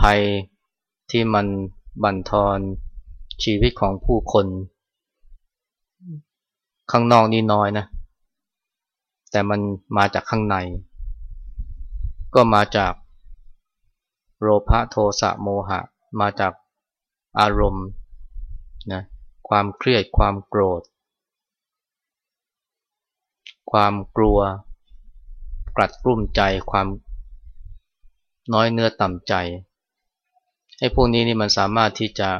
ภัยที่มันบั่นทอนชีวิตของผู้คน ข้างนอกนี่น้อยนะ แต่มันมาจากข้างใน ก็มาจากโลภะโทสะโมหะ มาจากอารมณ์นะความเครียดความโกรธ ความกลัว กลัดกลุ้มใจความน้อยเนื้อต่ำใจ ไอ้พวกนี้นี่มันสามารถที่จะ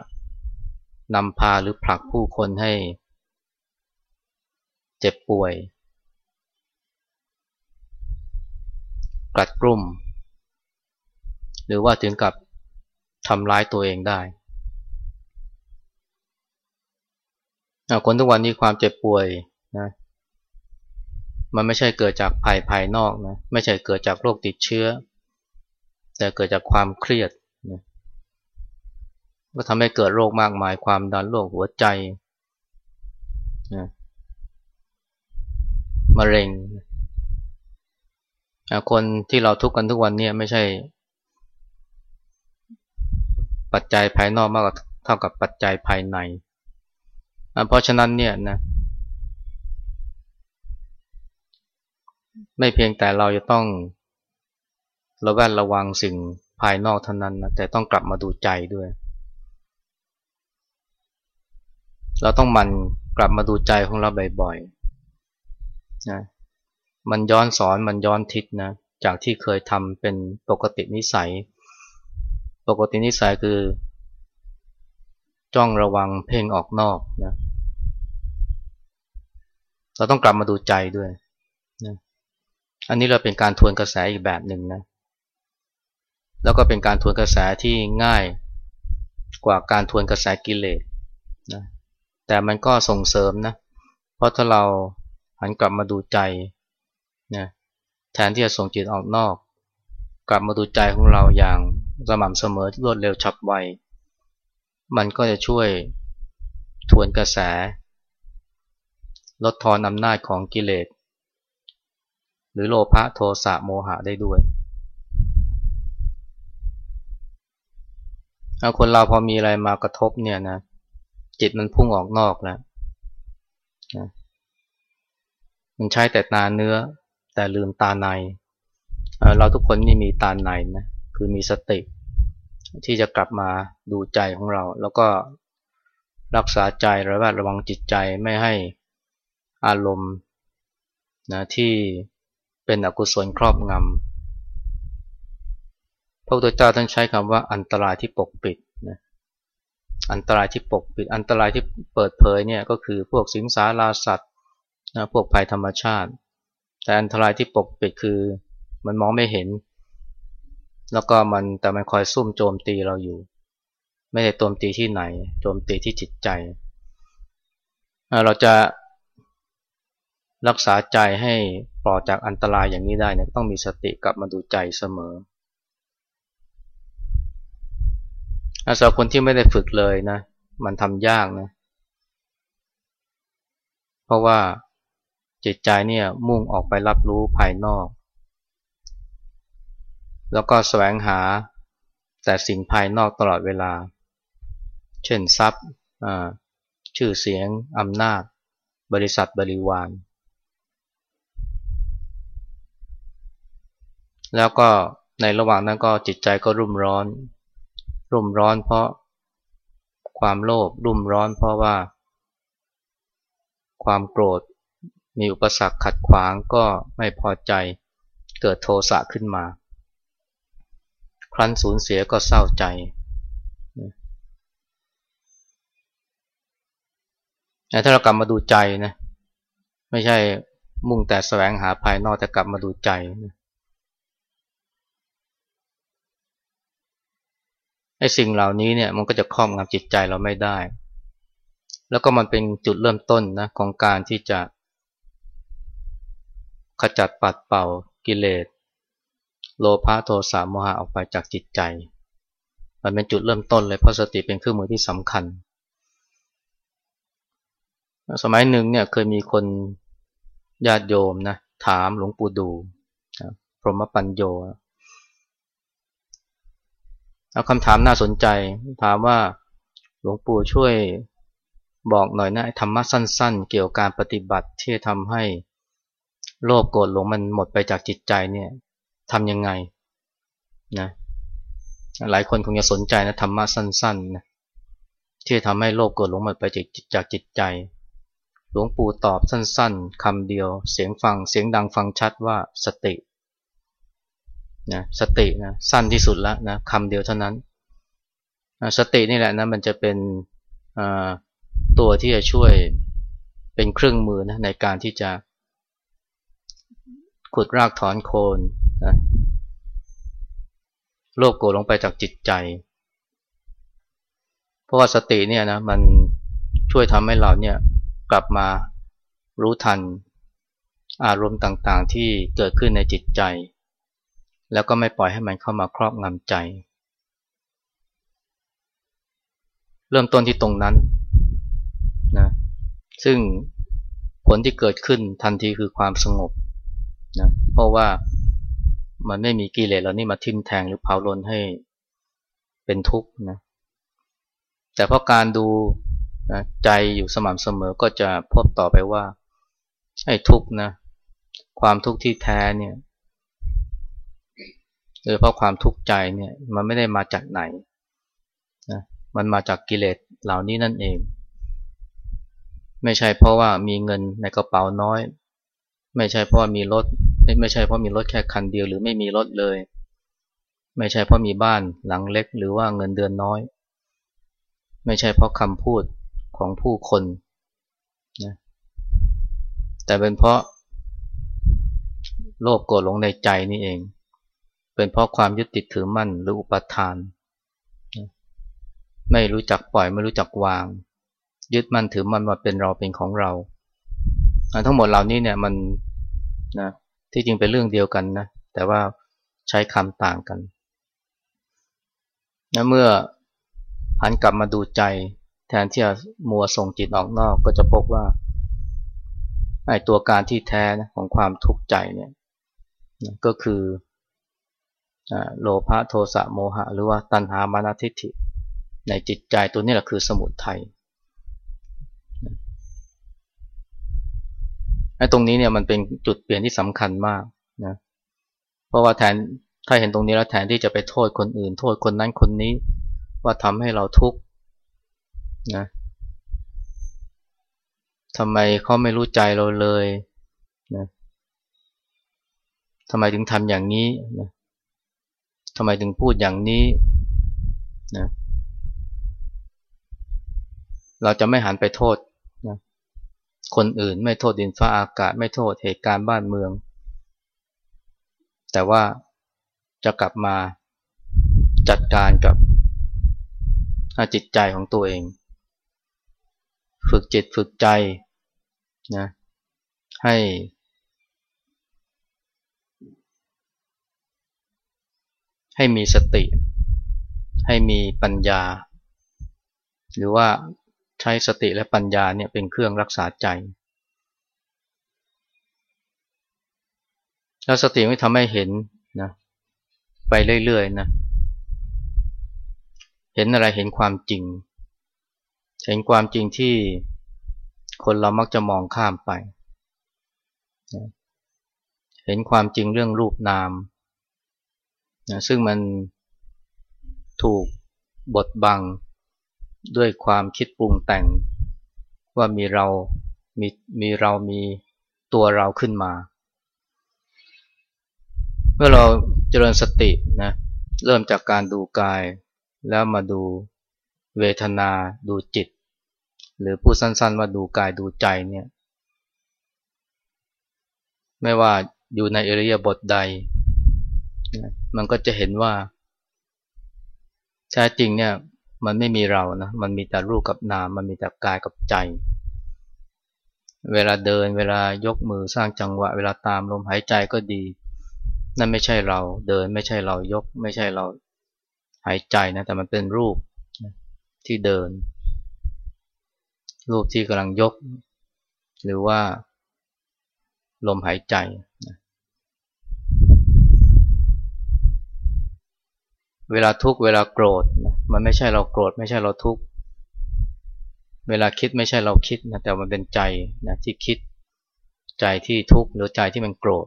นำพาหรือผลักผู้คนให้ เจ็บป่วย กลัดกลุ่ม หรือว่าถึงกับทำร้ายตัวเองได้คนทุกวันนี้ความเจ็บป่วยนะมันไม่ใช่เกิดจากภัยภายนอกนะไม่ใช่เกิดจากโรคติดเชื้อ แต่เกิดจากความเครียด ก็ทำให้เกิดโรคมากมายความดันโรคหัวใจนะมะเร็งคนที่เราทุกข์กันทุกวันนี้ไม่ใช่ ปัจจัยภายนอกมากกว่าเท่ากับปัจจัยภายใน เพราะฉะนั้นเนี่ยนะไม่เพียงแต่เราจะต้องระแวดระวังสิ่งภายนอกเท่านั้นนะแต่ต้องกลับมาดูใจด้วย เราต้องมันกลับมาดูใจของเราบ่อยๆนะมันย้อนสอนมันย้อนทิศนะจากที่เคยทำเป็นปกตินิสัย ปกตินิสัยคือ จ้องระวังเพ่งออกนอกนะเราต้องกลับมาดูใจด้วยนะอันนี้เราเป็นการทวนกระแสอีกแบบหนึ่งนะแล้วก็เป็นการทวนกระแสที่ง่ายกว่าการทวนกระแสกิเลสนะ แต่มันก็ส่งเสริมนะ เพราะถ้าเราหันกลับมาดูใจนะแทนที่จะส่งจิตออกนอก กลับมาดูใจของเราอย่างสม่ำเสมอรวดเร็วฉับไว มันก็จะช่วยทวนกระแส ลดทอนอำนาจของกิเลส หรือโลภะโทสะโมหะได้ด้วยคนเราพอมีอะไรมากระทบเนี่ยนะ จิตมันพุ่งออกนอกแล้วนะมันใช้แต่ตาเนื้อ แต่ลืมตาใน เราทุกคนนี่มีตาในนะคือมีสติ ที่จะกลับมาดูใจของเรา แล้วก็รักษาใจระแวดระวังจิตใจไม่ให้อารมณ์นะที่เป็นอกุศลครอบงำพระพุทธเจ้าท่านใช้คำว่าอันตรายที่ปกปิด อันตรายที่ปกปิดอันตรายที่เปิดเผยเนี่ยก็คือพวกสิงสาราสัตว์นะพวกภัยธรรมชาติ แต่อันตรายที่ปกปิดคือมันมองไม่เห็น แล้วก็มันแต่มันคอยซุ่มโจมตีเราอยู่ ไม่ได้โจมตีที่ไหน โจมตีที่จิตใจ เราจะรักษาใจให้ปลอดจากอันตรายอย่างนี้ได้เนี่ยต้องมีสติกลับมาดูใจเสมอ อาสาคนที่ไม่ได้ฝึกเลยนะ มันทำยากนะ เพราะว่าจิตใจเนี่ยมุ่งออกไปรับรู้ภายนอก แล้วก็แสวงหาแต่สิ่งภายนอกตลอดเวลา เช่นทรัพย์ชื่อเสียงอำนาจ บริษัทบริวาร แล้วก็ในระหว่างนั้นก็จิตใจก็รุ่มร้อน รุ่มร้อนเพราะความโลภรุ่มร้อนเพราะว่า ความโกรธมีอุปสรรคขัดขวางก็ไม่พอใจเกิดโทสะขึ้นมา ครั้นสูญเสียก็เศร้าใจถ้าเรากลับมาดูใจนะไม่ใช่มุ่งแต่แสวงหาภายนอกแต่กลับมาดูใจนะ ไอ้สิ่งเหล่านี้เนี่ยมันก็จะครอบงำจิตใจเราไม่ได้ แล้วก็มันเป็นจุดเริ่มต้นนะของการที่จะ ขจัดปัดเป่ากิเลสโลภะโทสะโมหะออกไปจากจิตใจ มันเป็นจุดเริ่มต้นเลยเพราะสติเป็นเครื่องมือที่สำคัญ สมัยหนึ่งเนี่ยเคยมีคนญาติโยมนะถามหลวงปู่ดูพรหมปัญโย เอาคำถามน่าสนใจ ถามว่าหลวงปู่ช่วยบอกหน่อยนะธรรมะสั้น ๆ เกี่ยวกับการปฏิบัติที่ทำให้โลภโกรธหลงมันหมดไปจากจิตใจเนี่ยทำยังไงนะหลายคนคงจะสนใจนะธรรมะสั้นๆนะที่ทำให้โลภโกรธหลงหมดไปจากจิตใจ หลวงปู่ตอบสั้น ๆคำเดียว เสียงฟังเสียงดังฟังชัดว่าสติ นะสตินะสั้นที่สุดแล้วนะคำเดียวเท่านั้นสตินี่แหละนะมันจะเป็นตัวที่จะช่วยเป็นเครื่องมือนะในการที่จะขุดรากถอนโคนนะโลภโกลงไปจากจิตใจ เพราะว่าสติเนี่ยนะมันช่วยทำให้เราเนี่ยกลับมารู้ทันอารมณ์ต่างๆที่เกิดขึ้นในจิตใจ แล้วก็ไม่ปล่อยให้มันเข้ามาครอบงำใจ เริ่มต้นที่ตรงนั้นนะซึ่งผลที่เกิดขึ้นทันทีคือความสงบนะเพราะว่ามันไม่มีกิเลสเหล่านี้มาทิ่มแทงหรือเผาลนให้เป็นทุกข์นะแต่เพราะการดูนะใจอยู่สม่ำเสมอก็จะพบต่อไปว่าไอ้ทุกข์นะความทุกข์ที่แท้เนี่ย โดยเพราะความทุกข์ใจเนี่ยมันไม่ได้มาจากไหนนะมันมาจากกิเลสเหล่านี้นั่นเอง ไม่ใช่เพราะว่ามีเงินในกระเป๋าน้อย ไม่ใช่เพราะมีรถไม่ใช่เพราะมีรถแค่คันเดียวหรือไม่มีรถเลย ไม่ใช่เพราะมีบ้านหลังเล็กหรือว่าเงินเดือนน้อย ไม่ใช่เพราะคำพูดของผู้คนนะแต่เป็นเพราะโลภโกรธหลงในใจนี่เอง เป็นเพราะความยึดติดถือมั่นหรืออุปทาน ไม่รู้จักปล่อยไม่รู้จักวาง ยึดมั่นถือมั่นว่าเป็นเราเป็นของเราทั้งหมดเหล่านี้เนี่ยมันนะที่จริงเป็นเรื่องเดียวกันนะแต่ว่าใช้คำต่างกันนะเมื่อหันกลับมาดูใจ แทนที่จะมัวส่งจิตออกนอกก็จะพบว่าไอ้ตัวการที่แท้นะของความทุกข์ใจเนี่ยก็คือ โลภะโทสะโมหะ หรือว่าตัณหามานาทิฏฐิ ในจิตใจตัวนี้แหละคือสมุทัยไอ้ตรงนี้เนี่ยมันเป็นจุดเปลี่ยนที่สำคัญมากนะเพราะว่าแทนถ้าเห็นตรงนี้แล้วแทนที่จะไปโทษคนอื่น โทษคนนั้นคนนี้ ว่าทำให้เราทุกข์นะทำไมเขาไม่รู้ใจเราเลยนะทำไมถึงทำอย่างนี้นะ ทำไมถึงพูดอย่างนี้นะเราจะไม่หันไปโทษคนอื่นไม่โทษดินฟ้าอากาศ ไม่โทษเหตุการณ์บ้านเมือง แต่ว่าจะกลับมาจัดการกับจิตใจของตัวเอง ฝึกจิตฝึกใจนะให้ ให้มีสติ ให้มีปัญญา หรือว่าใช้สติและปัญญาเนี่ยเป็นเครื่องรักษาใจ แล้วสติไม่ทำให้เห็นนะไปเรื่อยๆนะเห็นอะไรเห็นความจริง เห็นความจริงที่คนเรามักจะมองข้ามไป เห็นความจริงเรื่องรูปนาม นะซึ่งมันถูกบดบังด้วยความคิดปรุงแต่ง ว่ามีเรา มีมีเรามีตัวเราขึ้นมา เมื่อเราเจริญสตินะเริ่มจากการดูกาย แล้วมาดูเวทนาดูจิต หรือพูดสั้นๆว่าดูกายดูใจเนี่ยไม่ว่าอยู่ในเอริยบทใด มันก็จะเห็นว่าแท้จริงเนี่ยมันไม่มีเรานะ มันมีแต่รูปกับนาม มันมีแต่กายกับใจ เวลาเดิน เวลายกมือสร้างจังหวะ เวลาตามลมหายใจก็ดี นั่นไม่ใช่เรา เดินไม่ใช่เรายก ไม่ใช่เราหายใจนะ แต่มันเป็นรูปที่เดิน รูปที่กำลังยก หรือว่า ลมหายใจ เวลาทุกเวลาโกรธนะมันไม่ใช่เราโกรธไม่ใช่เราทุกเวลาคิดไม่ใช่เราคิดนะแต่มันเป็นใจนะที่คิดใจที่ทุกข์หรือใจที่มันโกรธ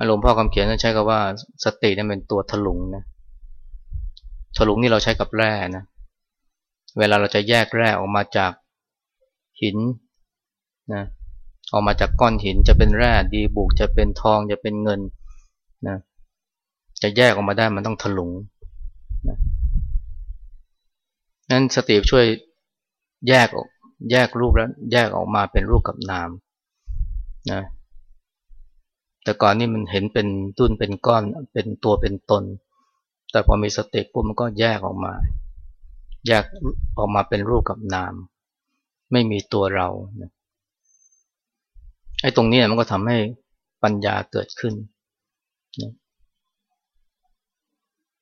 อารมณ์พ่อคำเขียนนั้นใช้คำว่าสตินี่เป็นตัวถลุงนะถลุงนี่เราใช้กับแร่นะเวลาเราจะแยกแร่ออกมาจากหินนะออกมาจากก้อนหินจะเป็นแร่ดีบุกจะเป็นทองจะเป็นเงินนะ จะแยกออกมาได้มันต้องถลุงนะนั้นสติช่วยแยกออก แยกรูปแล้วแยกออกมาเป็นรูปกับนามนะแต่ก่อนนี่มันเห็นเป็นตุ้นเป็นก้อนเป็นตัวเป็นตน แต่พอมีสติปุ๊บมันก็แยกออกมา แยกออกมาเป็นรูปกับนาม ไม่มีตัวเรานะไอ้ตรงนี้มันก็ทำให้ปัญญาเกิดขึ้นนะ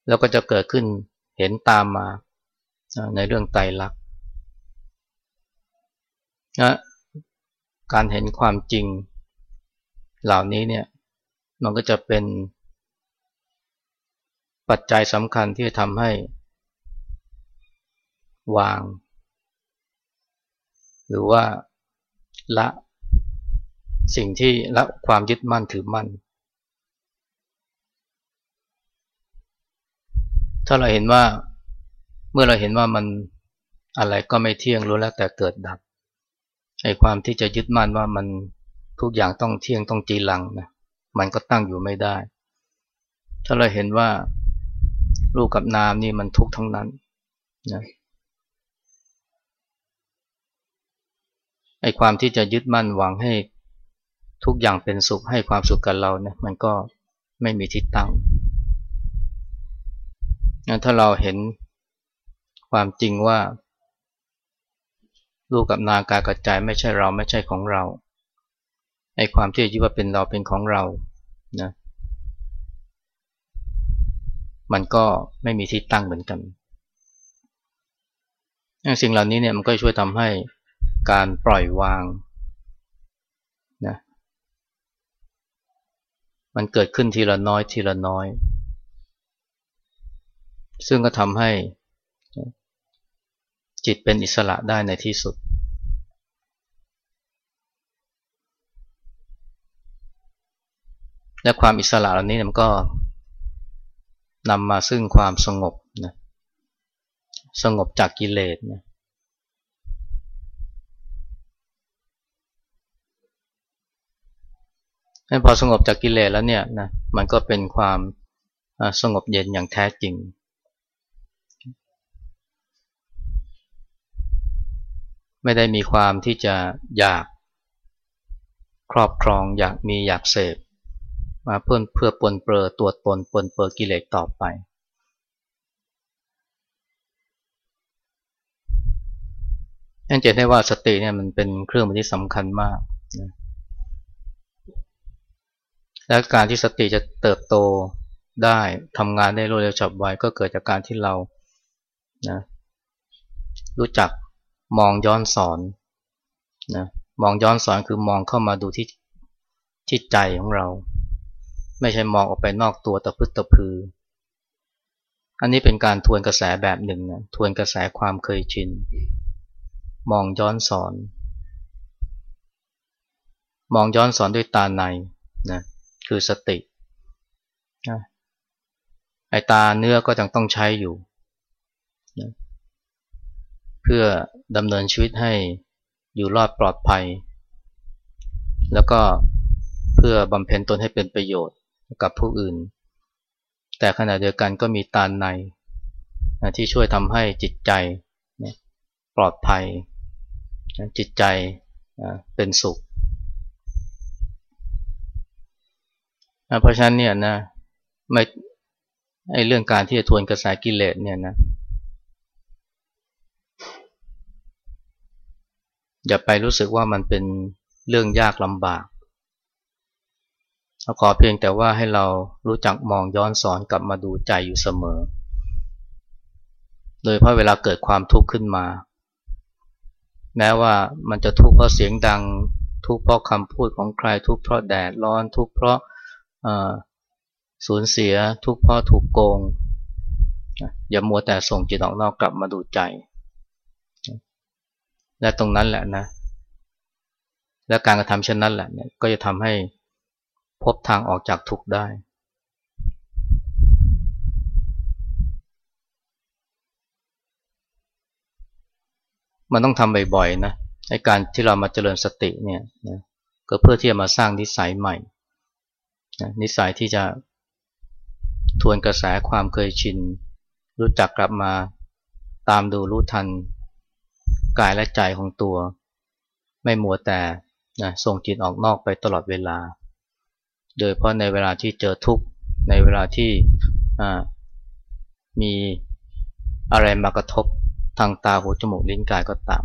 แล้วก็จะเกิดขึ้นเห็นตามมาในเรื่องไตรลักษณ์นะการเห็นความจริง เหล่านี้เนี่ยมันก็จะเป็น ปัจจัยสำคัญที่จะทำให้ วาง หรือว่าละสิ่งที่ละความยึดมั่นถือมั่น ถ้าเราเห็นว่าเมื่อเราเห็นว่ามันอะไรก็ไม่เที่ยงรู้แล้วแต่เกิดดับไอ้ความที่จะยึดมั่นว่ามันทุกอย่างต้องเที่ยงต้องจีรังนะมันก็ตั้งอยู่ไม่ได้ ถ้าเราเห็นว่ารูปกับนามนี่มันทุกทั้งนั้นนะไอ้ความที่จะยึดมั่นหวังให้ทุกอย่างเป็นสุขให้ความสุขกับเราเนี่ยมันก็ไม่มีที่ตั้ง ถ้าเราเห็นความจริงว่ารูปกับนากากระจายไม่ใช่เราไม่ใช่ของเราไอ้ความที่ยึดว่าเป็นเราเป็นของเรานะมันก็ไม่มีที่ตั้งเหมือนกันสิ่งเหล่านี้เนี่ยมันก็ช่วยทำให้การปล่อยวางนะมันเกิดขึ้นทีละน้อยทีละน้อย ซึ่งก็ทำให้จิตเป็นอิสระได้ในที่สุด และความอิสระเหล่านี้มันก็นำมาซึ่งความสงบนะสงบจากกิเลสนะพอสงบจากกิเลสแล้วเนี่ยนะมันก็เป็นความสงบเย็นอย่างแท้จริง ไม่ได้มีความที่จะอยากครอบครองอยากมีอยากเสพมาเพื่อเพื่อปนเปื้อตัวตนปนเปื้อกิเลสต่อไป นั่นจะได้ว่าสติเนี่ยมันเป็นเครื่องมือที่สำคัญมาก และการที่สติจะเติบโตได้ทำงานได้รวดเร็วฉับไวก็เกิดจากการที่เรานะรู้จัก มองย้อนสอนนะมองย้อนสอนคือมองเข้ามาดูที่ที่ใจของเรา ไม่ใช่มองออกไปนอกตัวตะพึดตะพือ อันนี้เป็นการทวนกระแสแบบหนึ่งนะทวนกระแสความเคยชิน มองย้อนสอน มองย้อนสอนด้วยตาในนะคือสติไอตาเนื้อก็ยังต้องใช้อยู่นะ พื่อดำเนินชีวิตให้อยู่รอดปลอดภัย แล้วก็เพื่อบำเพ็ญตนให้เป็นประโยชน์กับผู้อื่น แต่ขณะเดียวกันก็มีตาในนะที่ช่วยทำให้จิตใจนะปลอดภัยนะจิตใจนะเป็นสุขนะเพราะฉะนั้นเนี่ยนะไม่ไอเรื่องการที่จะทวนกระแสกิเลสเนี่ยนะ อย่าไปรู้สึกว่ามันเป็นเรื่องยากลำบากขอเพียงแต่ว่าให้เรารู้จักมองย้อนสอนกลับมาดูใจอยู่เสมอ โดยเพราะเวลาเกิดความทุกข์ขึ้นมา แม้ว่ามันจะทุกข์เพราะเสียงดัง ทุกข์เพราะคำพูดของใคร ทุกข์เพราะแดดร้อน ทุกข์เพราะสูญเสีย ทุกข์เพราะถูกโกง อย่ามัวแต่ส่งจิตออกนอกกลับมาดูใจ และตรงนั้นแหละนะ และการกระทำเช่นนั้นแหละเนี่ยก็จะทำให้พบทางออกจากทุกข์ได้ มันต้องทำบ่อยๆนะในการที่เรามาเจริญสติเนี่ยนะก็เพื่อที่จะมาสร้างนิสัยใหม่นะนิสัยที่จะทวนกระแสความเคยชิน รู้จักกลับมาตามดูรู้ทัน กายและใจของตัว ไม่มัวแต่นะส่งจิตออกนอกไปตลอดเวลา โดยเพราะในเวลาที่เจอทุกข์ในเวลาที่มีอะไรมากระทบทางตาหูจมูกลิ้นกายก็ตาม